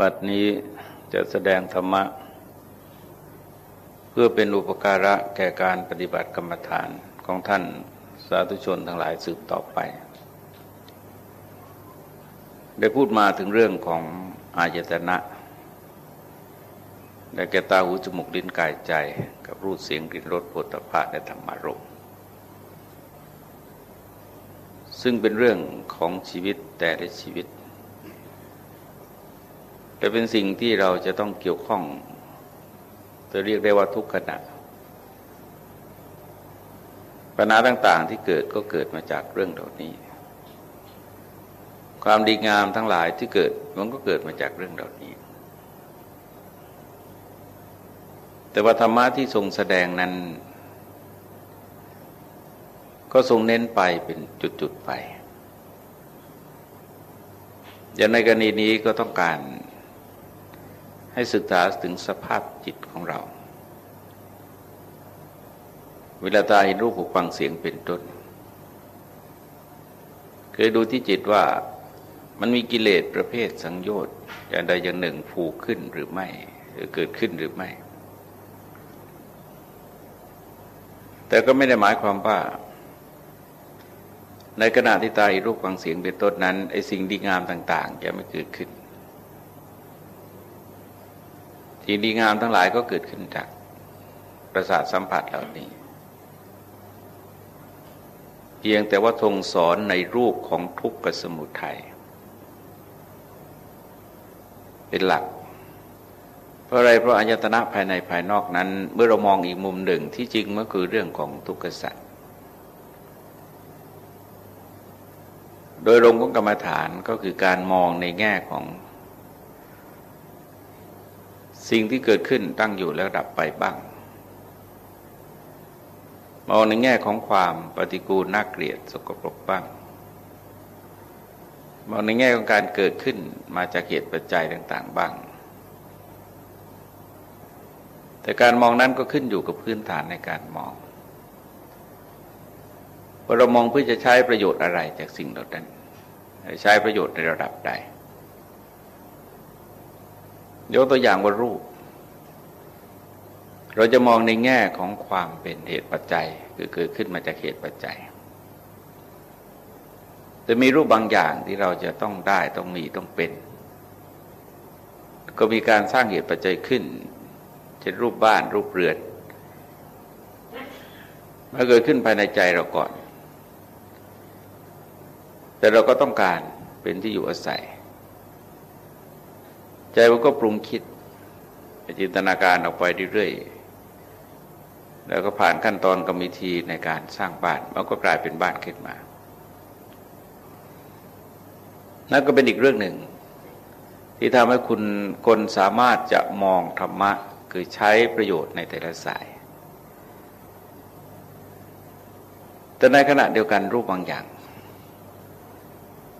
บัดนี้จะแสดงธรรมะ เพื่อเป็นอุปการะแก่การปฏิบัติกรรมฐานของท่านสาธุชนทั้งหลายสืบต่อไป ได้พูดมาถึงเรื่องของอายตนะได้แก่ตาหูจมูกลิ้นกายใจ กับรูปเสียงกลิ่นรสโผฏฐะและธรรมารมซึ่งเป็นเรื่องของชีวิตแต่ละชีวิต แต่เป็นสิ่งที่เราจะต้องเกี่ยวข้องจะเรียกได้ว่าทุกขณะปัญหาต่าง ๆ ที่เกิดก็เกิดมาจากเรื่องเหล่านี้ ความดีงามทั้งหลายที่เกิดมันก็เกิดมาจากเรื่องเหล่านี้ แต่ว่าธรรมะที่ทรงแสดงนั้น ก็ทรงเน้นไปเป็นจุด ๆ ไปอย่างในกรณีนี้ก็ต้องการ ให้ศึกษาถึงสภาพจิตของเรา เวลาตาเห็นรูปหูฟังเสียงเป็นต้นเคยดูที่จิตว่ามันมีกิเลสประเภทสังโยชน์อย่างใดอย่างหนึ่งผูกขึ้นหรือไม่หรือเกิดขึ้นหรือไม่ แต่ก็ไม่ได้หมายความว่า ในขณะที่ตาเห็นรูปฟังเสียงเป็นต้นนั้นไอ้สิ่งดีงามต่าง ๆ จะไม่เกิดขึ้น สิ่งดีงามทั้งหลายก็เกิดขึ้นจากประสาทสัมผัสเหล่านี้ เพียงแต่ว่าทรงสอนในรูปของทุกข์กับสมุทัยเป็นหลัก เพราะอะไรเพราะอายตนะภายในภายนอกนั้น เมื่อเรามองอีกมุมหนึ่งที่จริงมันคือเรื่องของทุกข์สัตว์โดยลงของกรรมฐานก็คือการมองในแง่ของ สิ่งที่เกิดขึ้นตั้งอยู่แล้วดับไปบ้างมองในแง่ของความปฏิกูลน่าเกลียดสกปรกบ้างมองในแง่ของการเกิดขึ้นมาจากเหตุปัจจัยต่างๆบ้าง แต่การมองนั้นก็ขึ้นอยู่กับพื้นฐานในการมองว่าเรามองเพื่อจะใช้ประโยชน์อะไรจากสิ่งเหล่านั้นใช้ประโยชน์ในระดับใด ยกตัวอย่างว่ารูป เราจะมองในแง่ของความเป็นเหตุปัจจัย คือเกิดขึ้นมาจากเหตุปัจจัย แต่มีรูปบางอย่างที่เราจะต้องได้ต้องมีต้องเป็น ก็มีการสร้างเหตุปัจจัยขึ้นเช่นรูปบ้านรูปเรือนมาเกิดขึ้นภายในใจเราก่อน แต่เราก็ต้องการเป็นที่อยู่อาศัย ใจมันก็ปรุงคิดจินตนาการออกไปเรื่อยๆ แล้วก็ผ่านขั้นตอนกรรมวิธีในการสร้างบ้าน มันก็กลายเป็นบ้านขึ้นมา นั่นก็เป็นอีกเรื่องหนึ่ง ที่ทำให้คุณคนสามารถจะมองธรรมะคือใช้ประโยชน์ในแต่ละสาย แต่ในขณะเดียวกันรูปบางอย่าง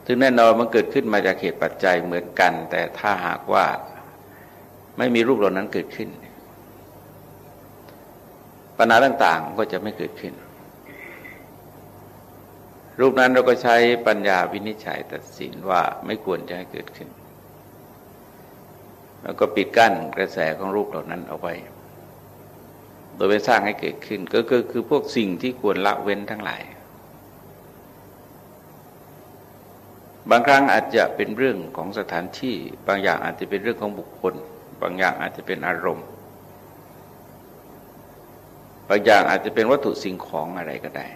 ถึงแน่นอนมันเกิดขึ้นมาจากเหตุปัจจัยเหมือนกัน แต่ถ้าหากว่าไม่มีรูปเหล่านั้นเกิดขึ้น ปัญหาต่างๆก็จะไม่เกิดขึ้น รูปนั้นเราก็ใช้ปัญญาวินิจฉัยตัดสินว่าไม่ควรจะให้เกิดขึ้น แล้วก็ปิดกั้นกระแสของรูปเหล่านั้นเอาไว้ โดยไปสร้างให้เกิดขึ้น ก็คือคือพวกสิ่งที่ควรละเว้นทั้งหลาย บางครั้งอาจจะเป็นเรื่องของสถานที่ บางอย่างอาจจะเป็นเรื่องของบุคคล บางอย่างอาจจะเป็นอารมณ์ บางอย่างอาจจะเป็นวัตถุสิ่งของอะไรก็ได้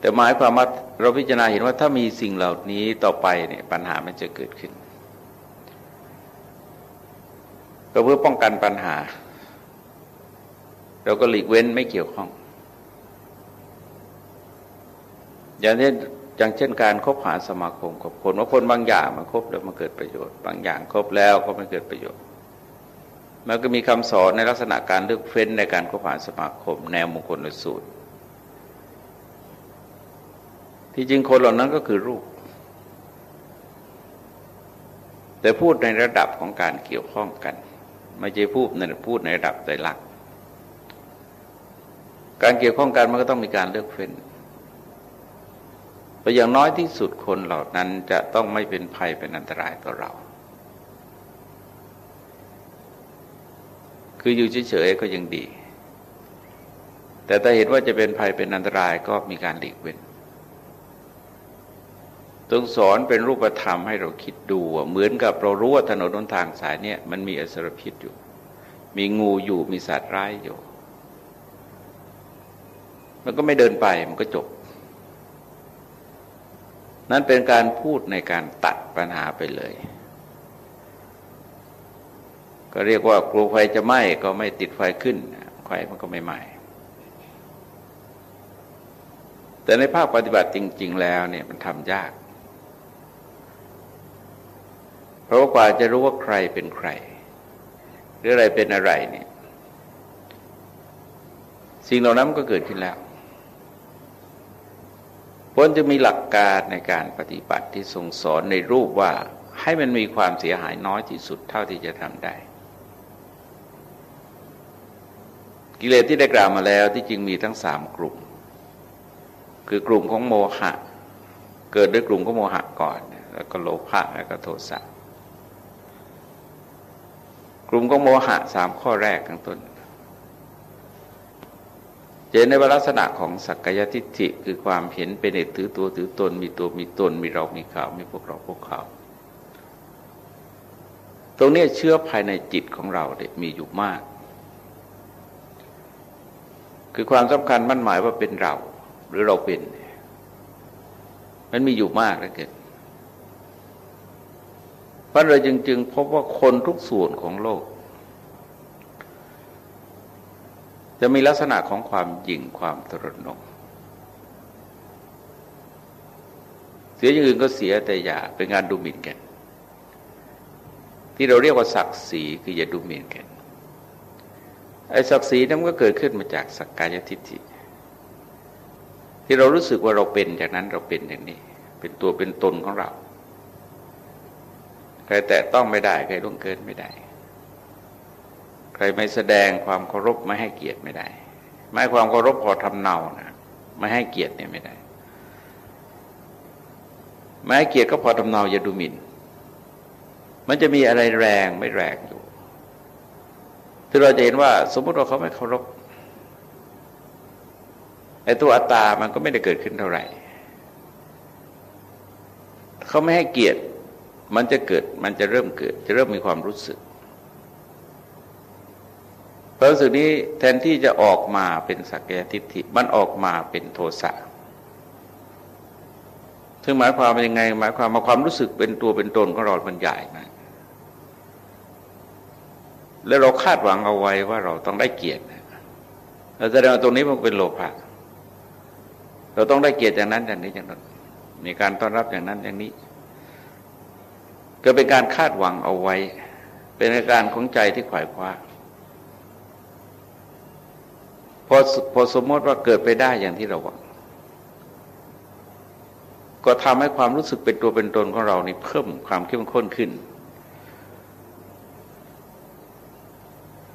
แต่หมายความว่าเราพิจารณาเห็นว่าถ้ามีสิ่งเหล่านี้ต่อไปเนี่ยปัญหามันจะเกิดขึ้น ก็เพื่อป้องกันปัญหา เราก็หลีกเว้นไม่เกี่ยวข้องอย่างเช่น อย่างเช่นการคบหาสมาคมกับคนว่าคนบางอย่างมันคบแล้วมันเกิดประโยชน์ บางอย่างคบแล้วก็ไม่เกิดประโยชน์ มันก็มีคำสอนในลักษณะการเลือกเฟ้นในการคบหาสมาคม แนวมงคลสูตร ที่จริงคนเหล่านั้นก็คือรูป แต่พูดในระดับของการเกี่ยวข้องกัน ไม่ใช่พูดในพูดในระดับใจหลัก การเกี่ยวข้องกันมันก็ต้องมีการเลือกเฟ้น ราะอย่างน้อยที่สุดคนเหล่านั้นจะต้องไม่เป็นภัยเป็นอันตรายต่อเรา คืออยู่เฉยๆก็ยังดี แต่ถ้าเห็นว่าจะเป็นภัยเป็นอันตรายก็มีการหลีกเว้นต้องสอนเป็นรูปธรรมให้เราคิดดูเหมือนกับเรารู้ว่าถนนนทางสายเนี่ยมันมีอสรพิษอยู่ มีงูอยู่มีสัตว์ร้ายอยู่ มันก็ไม่เดินไปมันก็จบ นั่นเป็นการพูดในการตัดปัญหาไปเลย ก็เรียกว่ากลัวไฟจะไหม้ก็ไม่ติดไฟขึ้นไฟมันก็ไม่ไหม้แต่ในภาคปฏิบัติจริง ๆ แล้วเนี่ยมันทำยาก เพราะว่ากว่าจะรู้ว่าใครเป็นใคร หรืออะไรเป็นอะไรเนี่ย สิ่งเหล่านั้นก็เกิดขึ้นแล้ว พราะจะมีหลักการในการปฏิบัติที่ทรงสอนในรูปว่าให้มันมีความเสียหายน้อยที่สุดเท่าที่จะทำได้ กิเลสที่ได้กล่าวมาแล้วที่จริงมีทั้งสามกลุ่ม คือกลุ่มของโมหะ เกิดด้วยกลุ่มของโมหะก่อน แล้วก็โลภะแล้วก็โทสะกลุ่มของโมหะสามข้อแรกข้างต้น เห็นในลักษณะของสักกายทิฏฐิคือความเห็นเป็นเอกถือตัวถือตน มีตัวมีตน มีเรา มีเขามีพวกเราพวกเขา ตรงนี้เชื่อภายในจิตของเราเด็มีอยู่มาก คือความสำคัญมั่นหมายว่าเป็นเรา หรือเราเป็น มันมีอยู่มากแล้วเกิดเพราะเราจึงจึงพบว่าคนทุกส่วนของโลก จะมีลักษณะของความหยิ่งความตรนงเสียอย่างอื่นก็เสียแต่อย่าเป็นงานดูหมิ่นกันที่เราเรียกว่าศักดิ์ศรีคืออย่าดูหมิ่นกันไอ้ศักดิ์ศรีนั้นก็เกิดขึ้นมาจากสักกายทิฏฐิที่เรารู้สึกว่าเราเป็นจากนั้นเราเป็นอย่างนี้ เป็นตัวเป็นตนของเราใครแตะต้องไม่ได้ใครล่วงเกินไม่ได้ ใครไม่แสดงความเคารพไม่ให้เกียรติไม่ได้ไม่ความเคารพพอทำเนานะไม่ให้เกียรติเนี่ยไม่ได้ไม่ให้เกียรติก็พอทำเนาอย่าดูหมิน่น มันจะมีอะไรแรงไม่แรงอยู่ที่เราจะเห็นว่า สมมติว่าเขาไม่เคารพไอ้ตัวอัตตามันก็ไม่ได้เกิดขึ้นเท่าไหร่เขาไม่ให้เกียรติ มันจะเกิด มันจะเริ่มเกิด จะเริ่มมีความรู้สึก เพราะสิ่งนี้แทนที่จะออกมาเป็นสักยทิฏฐิมันออกมาเป็นโทสะซึ่งหมายความเป็นยังไง หมายความมาความรู้สึกเป็นตัวเป็นตนของเรามันใหญ่มากแล้วเราคาดหวังเอาไว้ว่าเราต้องได้เกียรติเราแสดงตรงนี้มันเป็นโลภะเราต้องได้เกียรติอย่างนั้นอย่างนี้อย่างนั้น มีการต้อนรับอย่างนั้นอย่างนี้ ก็เป็นการคาดหวังเอาไว้ เป็นอาการของใจที่ขวายคว้า พอพอสมมติว่าเกิดไปได้อย่างที่เราหวังก็ทำให้ความรู้สึกเป็นตัวเป็นตนของเรานี่เพิ่มความเข้มข้นขึ้น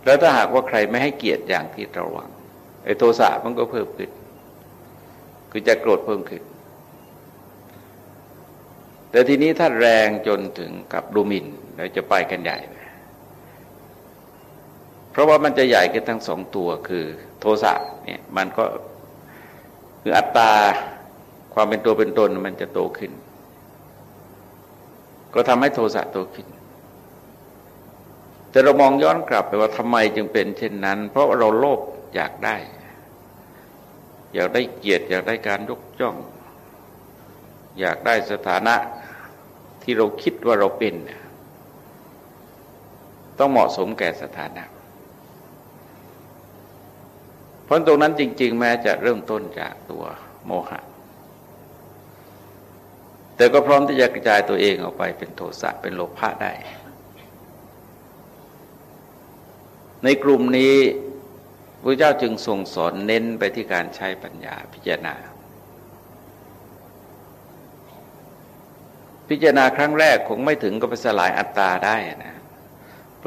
แล้วถ้าหากว่าใครไม่ให้เกียรติอย่างที่เราหวังไอ้โทสะมันก็เพิ่มขึ้น คือจะโกรธเพิ่มขึ้น แต่ทีนี้ถ้าแรงจนถึงกับดูมินเราจะไปกันใหญ่ เพราะว่ามันจะใหญ่กันทั้งสองตัวคือโทสะเนี่ยมันก็คืออัตตาความเป็นตัวเป็นตนมันจะโตขึ้น ก็ทำให้โทสะโตขึ้น แต่เรามองย้อนกลับไปว่าทำไมจึงเป็นเช่นนั้น เพราะเราโลภอยากได้ อยากได้เกียรติอยากได้การยกย่อง อยากได้สถานะที่เราคิดว่าเราเป็น ต้องเหมาะสมแก่สถานะ ราะตรงนั้นจริง ๆ แม้จะเริ่มต้นจากตัวโมหะ แต่ก็พร้อมที่จะกระจายตัวเองออกไปเป็นโทสะเป็นโลภะได้ ในกลุ่มนี้พระเจ้าจึงทรงสอนเน้นไปที่การใช้ปัญญาพิจารณา พิจารณาครั้งแรกคงไม่ถึงกับไปสลายอัตตาได้นะ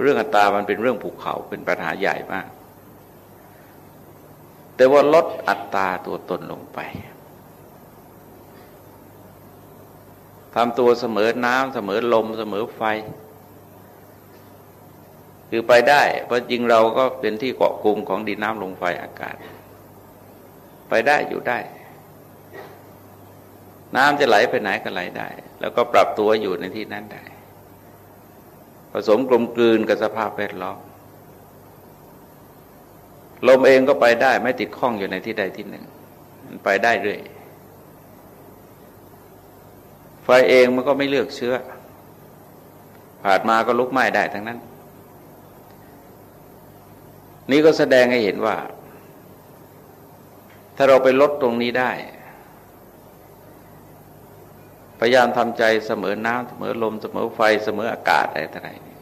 เรื่องอัตตามันเป็นเรื่องภูเขาเป็นปัญหาใหญ่มาก แต่ว่าลดอัตราตัวตนลงไปทำตัวเสมอน้ำเสมอลมเสมอไฟ คือไปได้ เพราะจริงเราก็เป็นที่เกาะกลุ่มของดินน้ำลมไฟอากาศ ไปได้อยู่ได้ น้ำจะไหลไปไหนก็ไหลได้ แล้วก็ปรับตัวอยู่ในที่นั้นได้ ผสมกลมกลืนกับสภาพแวดล้อม ลมเองก็ไปได้ไม่ติดข้องอยู่ในที่ใดที่หนึ่ง มันไปได้เรื่อยไฟเองมันก็ไม่เลือกเชื้อ ผ่านมาก็ลุกไหม้ได้ทั้งนั้น นี่ก็แสดงให้เห็นว่า ถ้าเราไปลดตรงนี้ได้ พยายามทำใจเสมอน้ำเสมอลมเสมอไฟเสมออากาศอะไรต่างๆ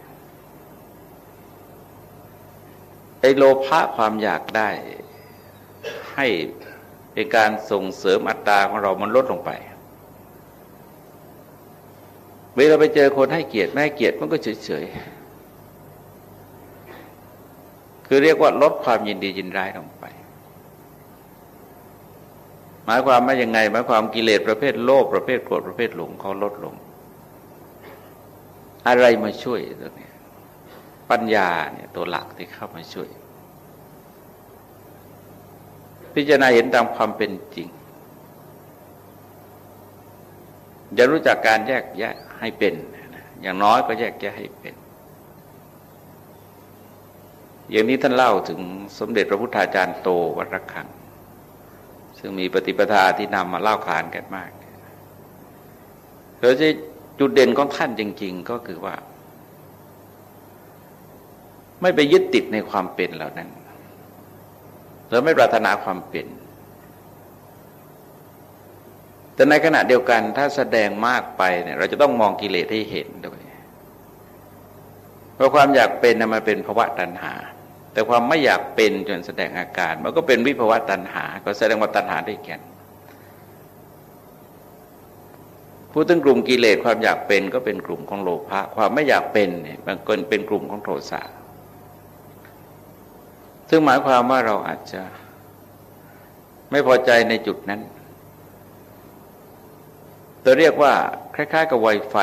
ไอโลภะความอยากได้ ให้เป็นการส่งเสริมอัตตาของเรามันลดลงไป เวลาไปเจอคนให้เกียรติไม่ให้เกียรติมันก็เฉยๆ คือเรียกว่าลดความยินดียินร้ายลงไป หมายความว่ายังไงหมายความกิเลสประเภทโลภประเภทโกรธประเภทหลงเขาลดลง อะไรมาช่วยตรงนี้ ปัญญาเนี่ยตัวหลักที่เข้ามาช่วย พิจารณาเห็นตามความเป็นจริงจะรู้จักการแยกแยะให้เป็น อย่างน้อยก็แยกแยะให้เป็น อย่างนี้ท่านเล่าถึงสมเด็จพระพุทธาจารย์โตวัดระฆัง ซึ่งมีปฏิปทาที่นำมาเล่าขานกันมากเราจะจุดเด่นของท่านจริง ๆ ก็คือว่า ไม่ไปยึดติดในความเป็นเหล่านั้นเราไม่ปรารถนาความเป็นแต่ในขณะเดียวกันถ้าแสดงมากไปเนี่ยเราจะต้องมองกิเลสให้เห็นด้วย เพราะความอยากเป็นนะมันเป็นภาวะตัณหา แต่ความไม่อยากเป็นจนแสดงอาการ มันก็เป็นวิภาวะตัณหา ก็แสดงว่าตัณหาได้แก่นพูดถึงกลุ่มกิเลสความอยากเป็นก็เป็นกลุ่มของโลภะความไม่อยากเป็นเนี่ยมันเป็นกลุ่มของโทสะ ซึ่งหมายความว่าเราอาจจะไม่พอใจในจุดนั้นตัวเรียกว่าคล้าย ๆ กับไวไฟ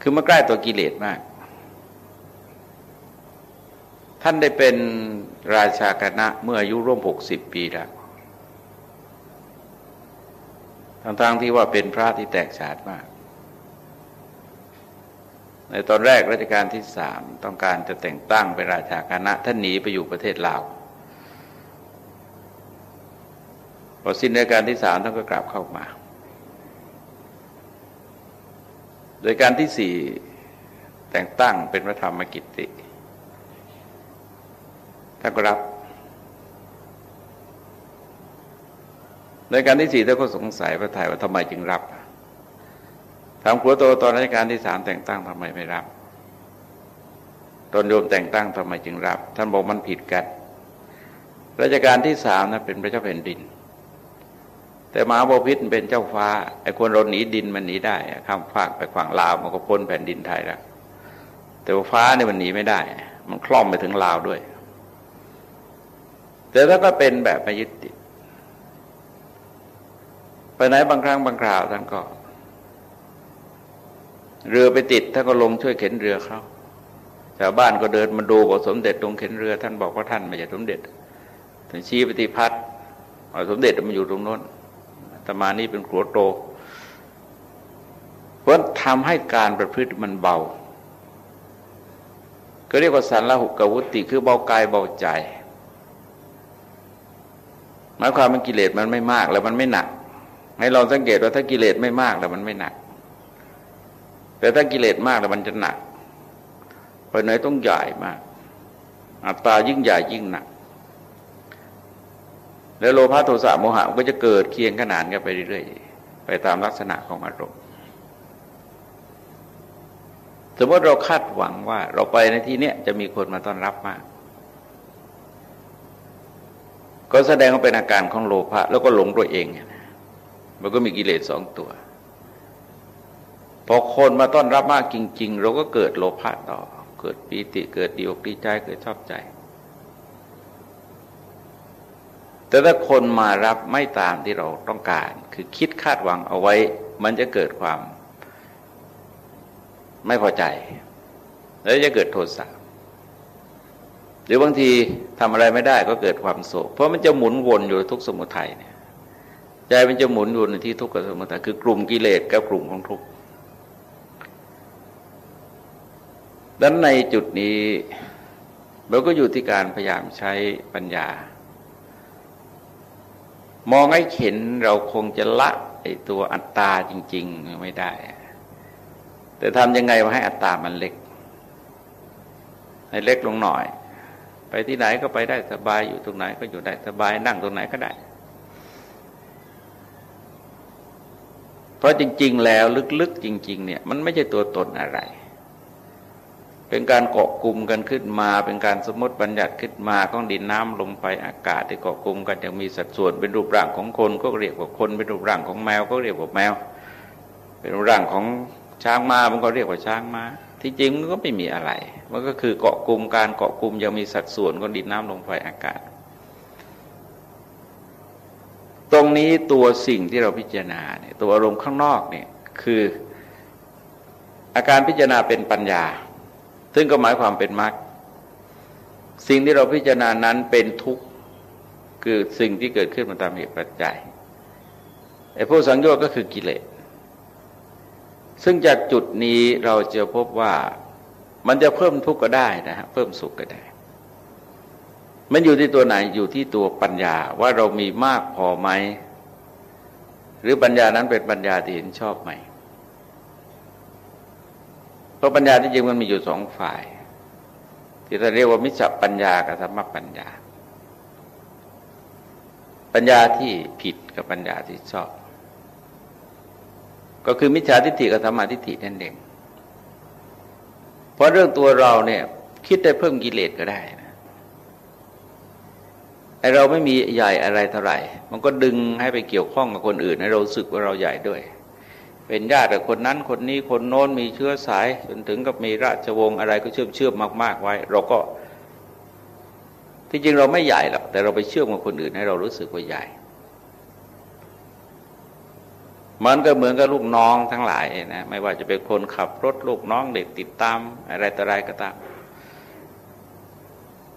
คือมาใกล้ตัวกิเลสมาก ท่านได้เป็นราชาคณะเมื่ออายุร่วมหกสิบปีแล้วทั้งๆที่ว่าเป็นพระที่แตกฉานมาก ในตอนแรกรัชกาลที่สามต้องการจะแต่งตั้งเป็นราชาคณะท่านหนีไปอยู่ประเทศลาวพอสิ้นในการที่สามท่านก็กลับเข้ามา โดยการที่สี่แต่งตั้งเป็นพระธรรมกิติท่านก็รับในการที่สี่ท่านก็สงสัยพระไทยว่าทำไมจึงรับ ถามครัวโตตอนรัชกาลที่สามแต่งตั้งทำไมไม่รับ ตอนโยมแต่งตั้งทำไมจึงรับ ท่านบอกมันผิดกันรัชกาลที่สามนะเป็นพระเจ้าแผ่นดิน แต่มหาบพิษเป็นเจ้าฟ้าไอ้คนเราหนีดินมันหนีได้ข้ามฟากไปขวางลาวมันก็พ้นแผ่นดินไทยแล้วแต่ว่าฟ้าเนี่ยมันหนีไม่ได้ มันคล่อมไปถึงลาวด้วย แต่ถ้าก็เป็นแบบไม่ยึดติดไปไหนบางครั้งบางคราวท่านก็ เรือไปติดท่านก็ลงช่วยเข็นเรือเขาชาวบ้านก็เดินมาดูบอกสมเด็จลงเข็นเรือ ท่านบอกว่าท่านไม่ใช่สมเด็จท่านชี้ปฏิพัฒน์สมเด็จมันอยู่ตรงโน้นตมานี่เป็นขัวโตเพราะทำให้การประพฤติมันเบา ก็เรียกว่าสันละหุกวุติคือเบากายเบาใจหมายความว่ากิเลสมันไม่มากแล้วมันไม่หนัก ให้เราสังเกตว่าถ้ากิเลสไม่มากแล้วมันไม่หนัก แต่ถ้ากิเลสมากแล้วมันจะหนักเพราะไหนต้องใหญ่มาก อัตตายิ่งใหญ่ยิ่งหนัก แล้วโลภะโทสะโมหะมันก็จะเกิดเคียงขนานกันไปเรื่อยๆ ไปตามลักษณะของอารมณ์สมมติเราคาดหวังว่าเราไปในที่นี้จะมีคนมาต้อนรับมาก ก็แสดงว่าเป็นอาการของโลภะแล้วก็หลงตัวเอง มันก็มีกิเลสสองตัว พอคนมาต้อนรับมากจริง ๆ เราก็เกิดโลภะต่อ เกิดปีติเกิดดีอกดีใจเกิดชอบใจ แต่ถ้าคนมารับไม่ตามที่เราต้องการ คือคิดคาดหวังเอาไว้ มันจะเกิดความไม่พอใจ แล้วจะเกิดโทสะหรือบางทีทำอะไรไม่ได้ก็เกิดความโศก เพราะมันจะหมุนวนอยู่ทุกสมุทัยเนี่ยใจมันจะหมุนอยู่ในที่ทุกข์กับสมุทัยคือกลุ่มกิเลสกับกลุ่มของทุกข์ ดังนั้นในจุดนี้เราก็อยู่ที่การพยายามใช้ปัญญา มองให้เห็นเราคงจะละไอ้ตัวอัตตาจริง ๆ ไม่ได้ แต่ทำยังไงว่าให้อัตตามันเล็ก ให้เล็กลงหน่อย ไปที่ไหนก็ไปได้สบายอยู่ตรงไหนก็อยู่ได้สบายนั่งตรงไหนก็ได้ เพราะจริง ๆ แล้วลึกๆจริง ๆ เนี่ย มันไม่ใช่ตัวตนอะไร เป็นการเกาะกลุ่มกันขึ้นมา เป็นการสมมติบัญญัติขึ้นมาของดินน้ำลมไฟอากาศที่เกาะกลุ่มกันยังมีสัดส่วนเป็นรูปร่างของคนก็เรียกว่าคนเป็นรูปร่างของแมวก็เรียกว่าแมว เป็นรูปร่างของช้างมามันก็เรียกว่าช้างมาที่จริงมันก็ไม่มีอะไร มันก็คือเกาะกลุ่มการเกาะกลุ่มยังมีสัดส่วนของดินน้ำลมไฟอากาศ ตรงนี้ตัวสิ่งที่เราพิจารณาเนี่ยตัวอารมณ์ข้างนอกเนี่ยคืออาการพิจารณาเป็นปัญญา ซึ่งก็หมายความเป็นมรรคสิ่งที่เราพิจารณานั้นเป็นทุกข์คือสิ่งที่เกิดขึ้นมาตามเหตุปัจจัยไอ้ผู้สังโยชน์ก็คือกิเลสซึ่งจากจุดนี้เราจะพบว่ามันจะเพิ่มทุกข์ก็ได้นะฮะเพิ่มสุขก็ได้ มันอยู่ที่ตัวไหนอยู่ที่ตัวปัญญาว่าเรามีมากพอไหม หรือปัญญานั้นเป็นปัญญาที่เห็นชอบไหม พราะปัญญาที่จริงมันมีอยู่สองฝ่าย ที่เราเรียกว่ามิจฉาปัญญากับธรรมปัญญา ปัญญาที่ผิดกับปัญญาที่ชอบ ก็คือมิจฉาทิฏฐิกับธรรมทิฏฐินั่นเองเพราะเรื่องตัวเราเนี่ยคิดได้เพิ่มกิเลสก็ได้นะไอเราไม่มีใหญ่อะไรเท่าไหร่ มันก็ดึงให้ไปเกี่ยวข้องกับคนอื่นให้เราสึกว่าเราใหญ่ด้วย เป็นญาติกับคนนั้นคนนี้คนโน้นมีเชื้อสายจนถึงกับมีราชวงศ์อะไรก็เชื่อมเชื่อมมากๆไว้ เราก็ ที่จริงเราไม่ใหญ่หรอกแต่เราไปเชื่อมกับคนอื่นให้เรารู้สึกว่าใหญ่มันก็เหมือนกับลูกน้องทั้งหลายนะไม่ว่าจะเป็นคนขับรถลูกน้องเด็กติดตามอะไรต่ออะไรก็ตาม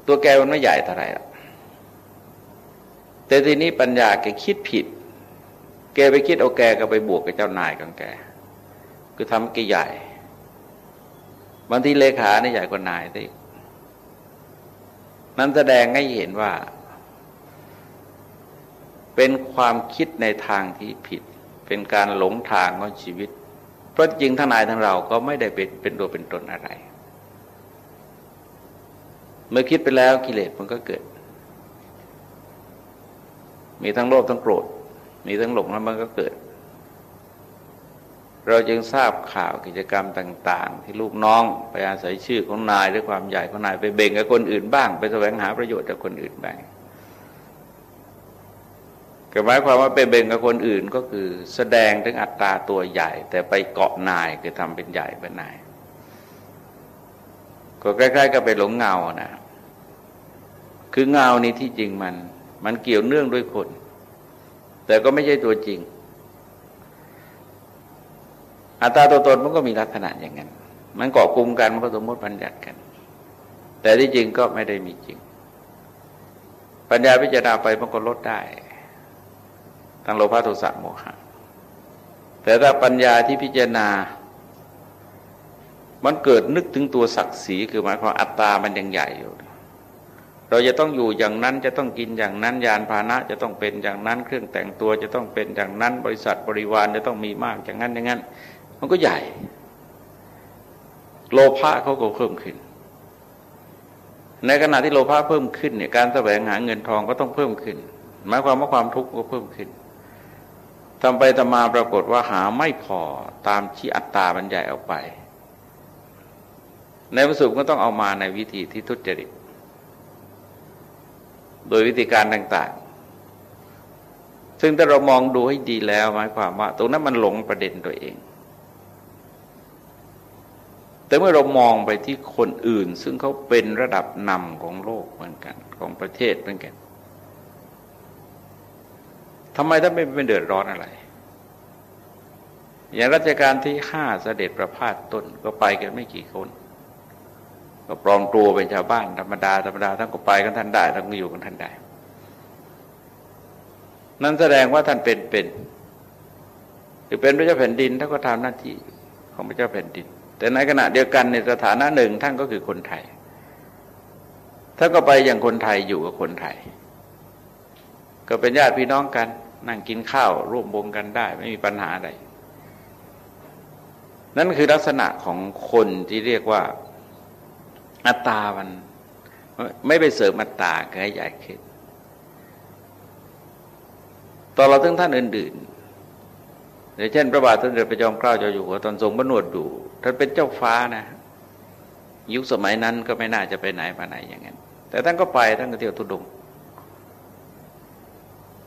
ตัวแกมันไม่ใหญ่เท่าไหร่แต่ทีนี้ปัญญาแกคิดผิด แกไปคิดเอาแกก็ไปบวกกับเจ้านายของแก คือทำแกใหญ่บางทีเลขาเนี่ยใหญ่กว่านายได้นั้นแสดงให้เห็นว่า เป็นความคิดในทางที่ผิด เป็นการหลงทางของชีวิต เพราะจริงทั้งนายทั้งเราก็ไม่ได้เป็นเป็นตัวเป็นตนอะไร เมื่อคิดไปแล้วกิเลสมันก็เกิด มีทั้งโลภทั้งโกรธ มีทั้งหลงแล้วมันก็เกิด เราจึงทราบข่าวกิจกรรมต่าง ๆ ที่ลูกน้องไปอาศัยชื่อของนายด้วยความใหญ่ของนายไปเบ่งกับคนอื่นบ้าง ไปแสวงหาประโยชน์จากคนอื่นบ้างก็หมายความว่าไปเบ่งกับคนอื่นก็คือแสดงถึงอัตราตัวใหญ่ แต่ไปเกาะนายคือทำเป็นใหญ่เป็นนาย ก็ใกล้ๆกับไปหลงเงานะคือเงานี้ที่จริงมัน มันเกี่ยวเนื่องด้วยคน แต่ก็ไม่ใช่ตัวจริง อัตตาตัวตนมันก็มีลักษณะอย่างนั้น มันเกาะกลุ่มกันมันก็สมมติปัญญัติกัน แต่ที่จริงก็ไม่ได้มีจริง ปัญญาพิจารณาไปมันก็ลดได้ทั้งโลภะโทสะโมหะ แต่ถ้าปัญญาที่พิจารณา มันเกิดนึกถึงตัวศักดิ์ศรีคือหมายความอัตตามันยังใหญ่อยู่ เราจะต้องอยู่อย่างนั้นจะต้องกินอย่างนั้นยานพาหนะจะต้องเป็นอย่างนั้น เครื่องแต่งตัวจะต้องเป็นอย่างนั้น บริษัทบริวารจะต้องมีมากอย่างนั้นอย่างนั้น มันก็ใหญ่ โลภะเขาก็เพิ่มขึ้น ในขณะที่โลภะเพิ่มขึ้นเนี่ยการแสวงหาเงินทองก็ต้องเพิ่มขึ้น หมายความว่าความทุกข์ก็เพิ่มขึ้นทำไปทำมาปรากฏว่าหาไม่พอตามที่อัตตาบรรยายออกไป ในประสุก็ต้องเอามาในวิธีที่ทุจริต โดยวิธีการต่าง ๆ ซึ่งถ้าเรามองดูให้ดีแล้วหมายความว่า ตรงนั้นมันหลงประเด็นตัวเอง แต่เมื่อเรามองไปที่คนอื่น ซึ่งเขาเป็นระดับนำของโลกเหมือนกัน ของประเทศเหมือนกันทำไมท่าไม่เป็นเดือดร้อนอะไร อย่างรัชกาลที่ห้าเสด็จประพาสต้นก็ไปกันไม่กี่คน ก็ปลอมตัวเป็นชาวบ้านธรรมดาธรรมดาท่านก็ไปกันท่านได้ท่านก็อยู่กันท่านได้ นั่นแสดงว่าท่านเป็นเป็นหรือเป็นพระเจ้าแผ่นดินท่านก็ทำหน้าที่ของพระเจ้าแผ่นดิน แต่ในขณะเดียวกันในสถานะหนึ่งท่านก็คือคนไทยท่านก็ไปอย่างคนไทยอยู่กับคนไทย ก็เป็นญาติพี่น้องกัน นั่งกินข้าวร่วมวงกันได้ ไม่มีปัญหาใดนั่นคือลักษณะของคนที่เรียกว่า อัตตามัน ไม่ไปเสริมอัตตาให้ใหญ่ขึ้นต่อเราทั้งท่านอื่นๆอย่างเช่น พระบาทสมเด็จพระจอมเกล้าเจ้าอยู่หัวตอนทรงบรรนวดอยู่ท่านเป็นเจ้าฟ้านะ ยุคสมัยนั้นก็ไม่น่าจะไปไหนมาไหนอย่างนั้นแต่ท่านก็ไปท่านก็เที่ยวทุดง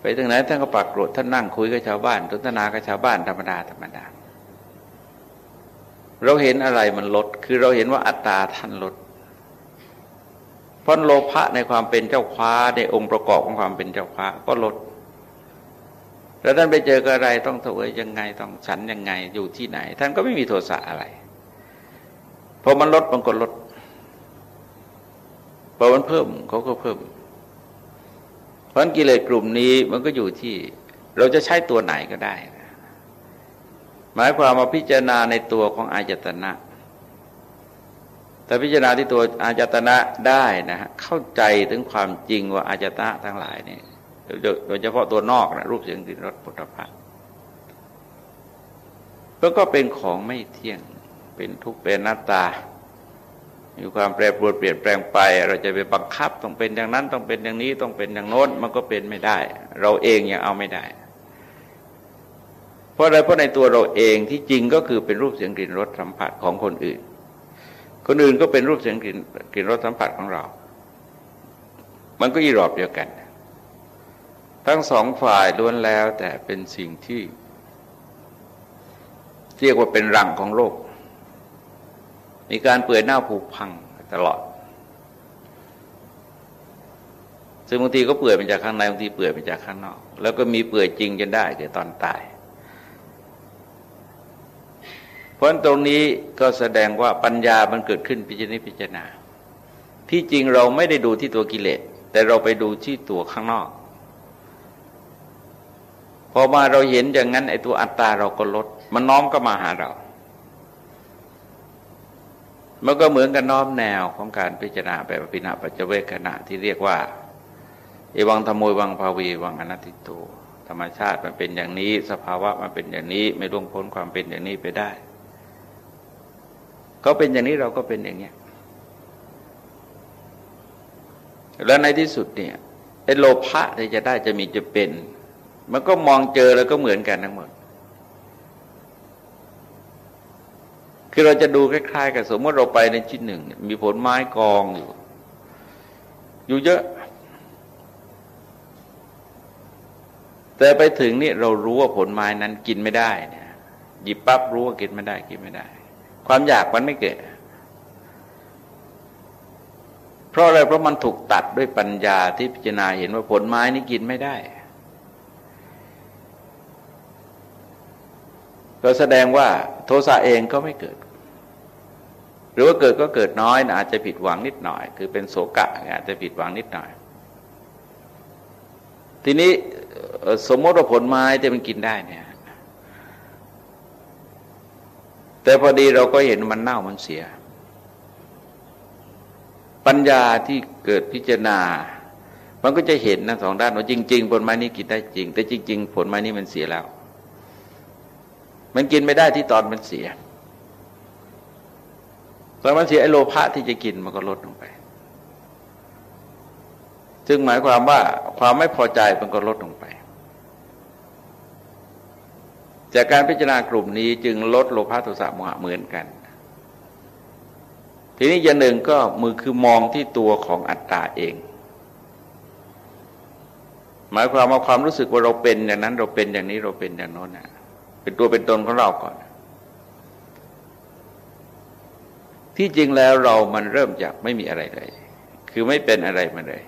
ไปถึงไหนท่านก็ปากโกรธท่านนั่งคุยกับชาวบ้านสนทนากับชาวบ้านธรรมดาธรรมดาเราเห็นอะไรมันลด คือเราเห็นว่าอัตตาท่านลด ราะโลภะในความเป็นเจ้าคว้าในองค์ประกอบของความเป็นเจ้าคว้าก็ลด แล้วท่านไปเจอกับอะไรต้องเถวยยังไงต้องฉันยังไงอยู่ที่ไหน ท่านก็ไม่มีโทสะอะไรพอมันลดมันก็ลดพอมันเพิ่มเขาก็เพิ่ม เพราะกิเลสกลุ่มนี้มันก็อยู่ที่ เราจะใช้ตัวไหนก็ได้ หมายความมาพิจารณาในตัวของอายตนะ แต่พิจารณาที่ตัวอายตนะได้นะฮะเข้าใจถึงความจริงว่าอายตนะทั้งหลายเนี่ยโดยเฉพาะตัวนอกนะรูปเสียงกลิ่นรสปุถะพัแล้วก็เป็นของไม่เที่ยงเป็นทุกข์เป็นหนัตตา มีความแปรปรวนเปลี่ยนแปลงไป เราจะไปบังคับต้องเป็นอย่างนั้นต้องเป็นอย่างนี้ต้องเป็นอย่างโน้นมันก็เป็นไม่ได้ เราเองยังเอาไม่ได้ เพราะอะไรเพราะในตัวเราเองที่จริงก็คือเป็นรูปเสียงกลิ่นรสสัมผัสของคนอื่น คนอื่นก็เป็นรูปเสียงกลิ่นกลิ่นรสสัมผัสของเรา มันก็ยีรอบเดียวกัน ทั้งสองฝ่ายล้วนแล้วแต่เป็นสิ่งที่ เรียกว่าเป็นรังของโลก มีการเปื่อยเน่าผุพังตลอด ซึ่งบางทีก็เปื่อยมาจากข้างในบางทีเปื่อยมาจากข้างนอก แล้วก็มีเปื่อยจริงจนได้เกิดตอนตาย เพราะตรงนี้ก็แสดงว่าปัญญามันเกิดขึ้นพิจารณาพิจารณา ที่จริงเราไม่ได้ดูที่ตัวกิเลส แต่เราไปดูที่ตัวข้างนอกพอมาเราเห็นอย่างนั้นไอ้ตัวอัตตาเราก็ลด มันน้อมก็มาหาเรา มันก็เหมือนกันน้อมแนวของการพิจารณาแบบปิณปัจเจเวขณะที่เรียกว่าเอวังธรรมวยวังภาวีวังอนัตติโตธรรมชาติมันเป็นอย่างนี้ สภาวะมันเป็นอย่างนี้ ไม่ล่วงพ้นความเป็นอย่างนี้ไปได้ เขาเป็นอย่างนี้เราก็เป็นอย่างนี้แล้วในที่สุดเนี่ยไอ้โลภะที่จะได้จะมีจะเป็น มันก็มองเจอแล้วก็เหมือนกันทั้งหมด คือเราจะดูคล้ายๆ กับสมมติเราไปในชิ้นหนึ่ง มีผลไม้กองอยู่ อยู่เยอะ แต่ไปถึงนี่เรารู้ว่าผลไม้นั้นกินไม่ได้เนี่ยหยิบปั๊บรู้ว่ากินไม่ได้กินไม่ได้ ความอยากมันไม่เกิด เพราะอะไรเพราะมันถูกตัดด้วยปัญญาที่พิจารณาเห็นว่าผลไม้นี้กินไม่ได้ ก็แสดงว่าโทสะเองก็ไม่เกิด หรือว่าเกิดก็เกิดน้อยนะอาจจะผิดหวังนิดหน่อย คือเป็นโศกะอาจจะผิดหวังนิดหน่อย ทีนี้สมมติว่าผลไม้ที่มันกินได้เนี่ย แต่พอดีเราก็เห็นมันเน่ามันเสีย ปัญญาที่เกิดพิจารณา มันก็จะเห็นนะสองด้านว่าจริง ๆ ผลไม้นี้กินได้จริง แต่จริง ๆ ผลไม้นี้มันเสียแล้ว มันกินไม่ได้ที่ตอนมันเสียตอนมันเสียไอโลภะที่จะกินมันก็ลดลงไป ซึ่งหมายความว่าความไม่พอใจมันก็ลดลงไป จากการพิจารณากลุ่มนี้จึงลดโลภะโทสะโมหะเหมือนกัน ทีนี้อย่างหนึ่งก็มือคือมองที่ตัวของอัตตาเอง หมายความว่าความรู้สึกว่าเราเป็นอย่างนั้นเราเป็นอย่างนี้เราเป็นอย่างโน้นนะเป็นตัวเป็นตนของเราก่อน ที่จริงแล้วเรามันเริ่มจากไม่มีอะไรเลย คือไม่เป็นอะไรมาเลย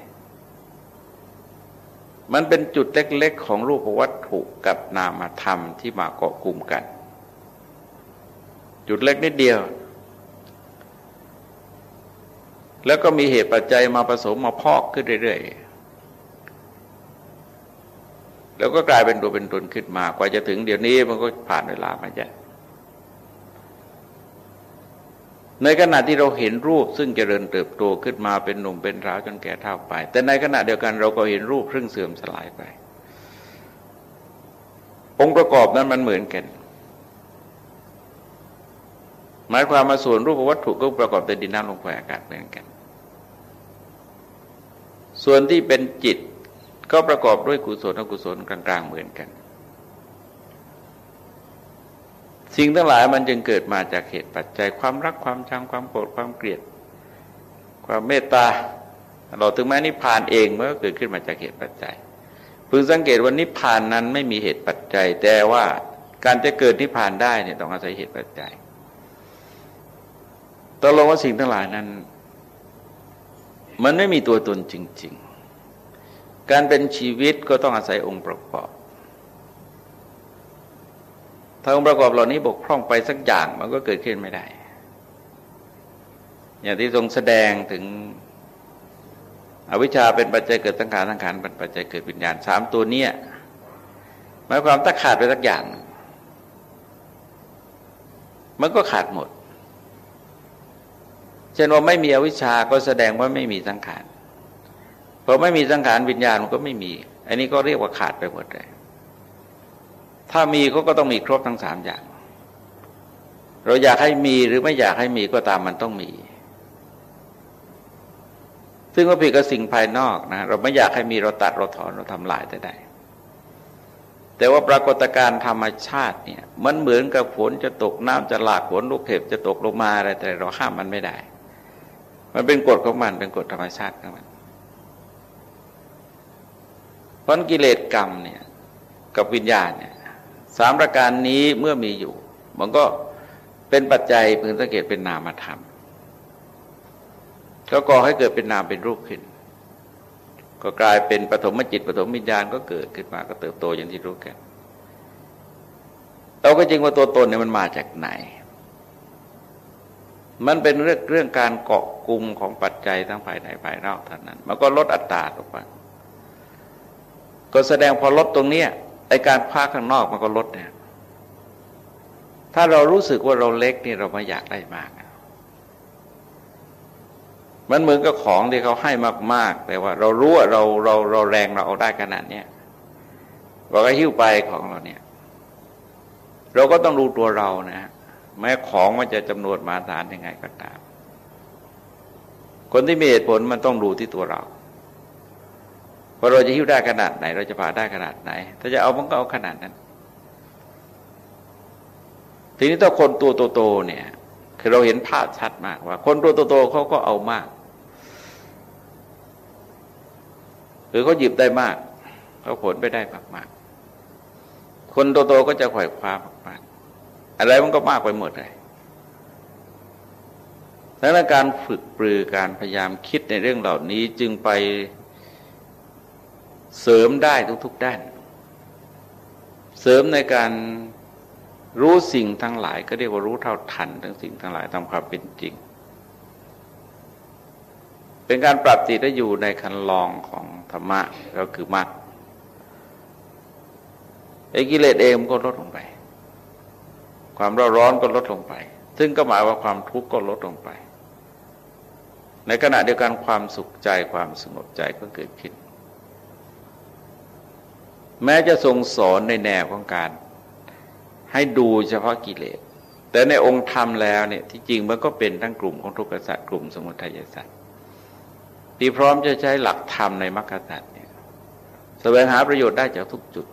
มันเป็นจุดเล็ก ๆ ของรูปวัตถุกับนามธรรมที่มาเกาะกลุ่มกัน จุดเล็กนิดเดียว แล้วก็มีเหตุปัจจัยมาผสมมาพอกขึ้นเรื่อยๆ แล้วก็กลายเป็นตัวเป็นตนขึ้นมากว่าจะถึงเดี๋ยวนี้มันก็ผ่านเวลามาเยอะ ในขณะที่เราเห็นรูปซึ่งเจริญเติบโตขึ้นมาเป็นหนุ่มเป็นสาวจนแก่เท่าไป แต่ในขณะเดียวกันเราก็เห็นรูปซึ่งเสื่อมสลายไป องค์ประกอบนั้นมันเหมือนกัน หมายความมาส่วนรูปวัตถุก็ประกอบแต่ดินน้ำลมไฟอากาศเหมือนกัน ส่วนที่เป็นจิตก็ประกอบด้วยกุศลอกุศลกลางๆเหมือนกัน สิ่งทั้งหลายมันจึงเกิดมาจากเหตุปัจจัยความรักความชังความโกรธความเกลียด ความเมตตาเราถึงแม้นิพพานเองมันก็เกิดขึ้นมาจากเหตุปัจจัยพึงสังเกตว่านิพพานนั้นไม่มีเหตุปัจจัย แต่ว่าการจะเกิดนิพพานได้เนี่ยต้องอาศัยเหตุปัจจัยตกลงว่าสิ่งทั้งหลายนั้น มันไม่มีตัวตนจริง ๆ การเป็นชีวิตก็ต้องอาศัยองค์ประกอบ ถ้าองค์ประกอบเหล่านี้บกพร่องไปสักอย่างมันก็เกิดขึ้นไม่ได้ อย่างที่ทรงแสดงถึงอวิชชาเป็นปัจจัยเกิดสังขารสังขารเป็นปัจจัยเกิดวิญญาณสามตัวเนี้ยหมายความถ้าขาดไปสักอย่าง มันก็ขาดหมด เช่นว่าไม่มีอวิชชาก็แสดงว่าไม่มีสังขารพอไม่มีสังขารวิญญาณมันก็ไม่มี อันนี้ก็เรียกว่าขาดไปหมดเลย ถ้ามีเขาก็ต้องมีครบทั้งสามอย่าง เราอยากให้มีหรือไม่อยากให้มีก็ตามมันต้องมี ซึ่งว่าผิดกับสิ่งภายนอกนะเราไม่อยากให้มีเราตัดเราถอนเราทำลายแต่ได้แต่ว่าปรากฏการณ์ธรรมชาติเนี่ยมันเหมือนกับฝนจะตกน้ำจะหลากฝนลูกเห็บจะตกลงมาอะไรแต่เราห้ามมันไม่ได้ มันเป็นกฎของมันเป็นกฎธรรมชาติของมันเพราะกิเลสกรรมเนี่ยกับวิญญาณเนี่ย สามประการนี้เมื่อมีอยู่ มันก็เป็นปัจจัยพึงสังเกตเป็นนามธรรมก็ก่อให้เกิดเป็นนามเป็นรูปขึ้น ก็กลายเป็นปฐมจิตปฐมวิญญาณก็เกิดขึ้นมาก็เติบโตอย่างที่รู้กันเราก็จริงว่าตัวตนเนี่ยมันมาจากไหน มันเป็นเรื่องเรื่องการเกาะกลุ่มของปัจจัยทั้งภายในภายนอกเท่านั้น มันก็ลดอัตราลงไปก็แสดงพอลดตรงเนี้ย ไอการพาข้างนอกมันก็ลดเนี่ยถ้าเรารู้สึกว่าเราเล็กนี่เราไม่อยากได้มาก มันเหมือนกับของที่เขาให้มาก ๆ แต่ว่าเรารู้ว่าเราเราเราแรงเราเอาได้ขนาดเนี้ยบอกให้หิ้วไปของเราเนี่ย เราก็ต้องดูตัวเรานะ แม้ของมันจะจำนวนมาฐานยังไงก็ตาม คนที่มีเหตุผลมันต้องดูที่ตัวเรา ว่าเราจะหิ้วได้ขนาดไหน เราจะผ่าได้ขนาดไหน ถ้าจะเอามันก็เอาขนาดนั้น ทีนี้ถ้าคนตัวโตๆเนี่ย คือเราเห็นภาพชัดมากว่า คนตัวโตๆเขาก็เอามากหรือเขาหยิบได้มากเขาผลไปได้มากๆคนโตๆก็จะขวายคว้ามากๆอะไรมันก็มากไปหมดเลยดังนั้นการฝึกปรือการพยายามคิดในเรื่องเหล่านี้จึงไป เสริมได้ทุกๆด้าน เสริมในการรู้สิ่งทั้งหลาย ก็เรียกว่ารู้เท่าทันทั้งสิ่งทั้งหลายตามความเป็นจริง เป็นการปรับจิตได้อยู่ในคันลองของธรรมะก็คือมรรคไอ้กิเลสเองก็ลดลงไป ความร้อนร้อนก็ลดลงไป ซึ่งก็หมายว่าความทุกข์ก็ลดลงไป ในขณะเดียวกันความสุขใจความสงบใจก็เกิดขึ้น แม้จะทรงสอนในแนวของการ ให้ดูเฉพาะกิเลส แต่ในองค์ธรรมแล้วเนี่ยที่จริงมันก็เป็นทั้งกลุ่มของทุกขสัตว์กลุ่มสมุทัยสัตว์ที่พร้อมจะใช้หลักธรรมในมรรคสัตว์เนี่ยแสวงหาประโยชน์ได้จากทุกจุด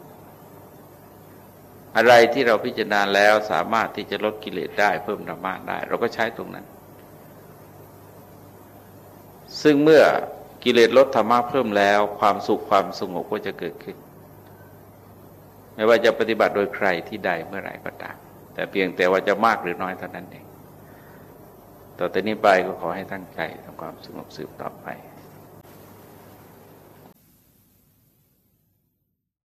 อะไรที่เราพิจารณาแล้วสามารถที่จะลดกิเลสได้เพิ่มธรรมะได้ เราก็ใช้ตรงนั้น ซึ่งเมื่อกิเลสลดธรรมะเพิ่มแล้ว ความสุขความสงบก็จะเกิดขึ้น ไม่ว่าจะปฏิบัติโดยใครที่ใดเมื่อไหร่ก็ตาม แต่เพียงแต่ว่าจะมากหรือน้อยเท่านั้นเองต่อแต่นี้ไปก็ขอให้ตั้งใจทำความสงบสืบต่อไป